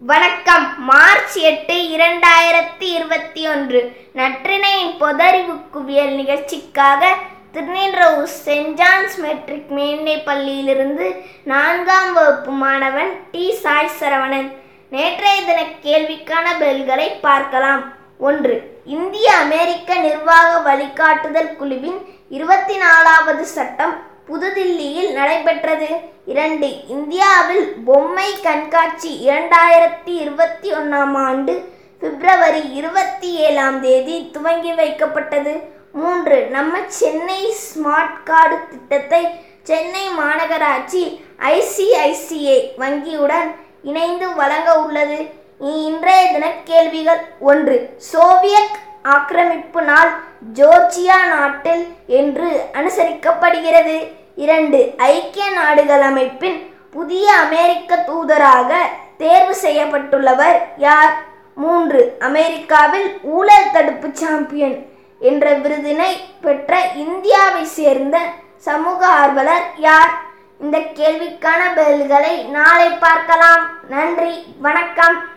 வணக்கம். மார்ச் எட்டு இரண்டாயிரத்தி இருபத்தி ஒன்று. நற்றினையின் பொதறிவு குவியல் நிகழ்ச்சிக்காக திருநின்றவூர் சென்ட் ஜான்ஸ் மெட்ரிக் மேல்நிலை பள்ளியிலிருந்து நான்காம் வகுப்பு மாணவன் டி சாய் சரவணன் நேற்றைய தின கேள்விக்கான பெல்களை பார்க்கலாம். ஒன்று இந்திய அமெரிக்க நிர்வாக வழிகாட்டுதல் குழுவின் இருபத்தி நாலாவது சட்டம் புதுதில்லியில் நடைபெற்றது. இரண்டு இந்தியாவில் பொம்மை கண்காட்சி இரண்டாயிரத்தி இருபத்தி ஒன்றாம் ஆண்டு பிப்ரவரி இருபத்தி ஏழாம் தேதி துவங்கி வைக்கப்பட்டது. மூன்று நம்ம சென்னை ஸ்மார்ட் கார்டு திட்டத்தை சென்னை மாநகராட்சி ஐசிஐசிஐ வங்கியுடன் இணைந்து வழங்க உள்ளது. இன்றைய தின கேள்விகள் ஒன்று. சோவியத் ஆக்கிரமிப்பு நாள் ஜோர்ஜியா நாட்டில் என்று அனுசரிக்கப்படுகிறது. இரண்டு. ஐக்கிய நாடுகள் அமைப்பின் புதிய அமெரிக்க தூதராக தேர்வு செய்யப்பட்டுள்ளவர் யார்? மூன்று. அமெரிக்காவில் ஊழல் தடுப்பு சாம்பியன் என்ற விருதினை பெற்ற இந்தியாவை சேர்ந்த சமூக ஆர்வலர் யார்? இந்த கேள்விக்கான பதில்களை நாளை பார்க்கலாம். நன்றி. வணக்கம்.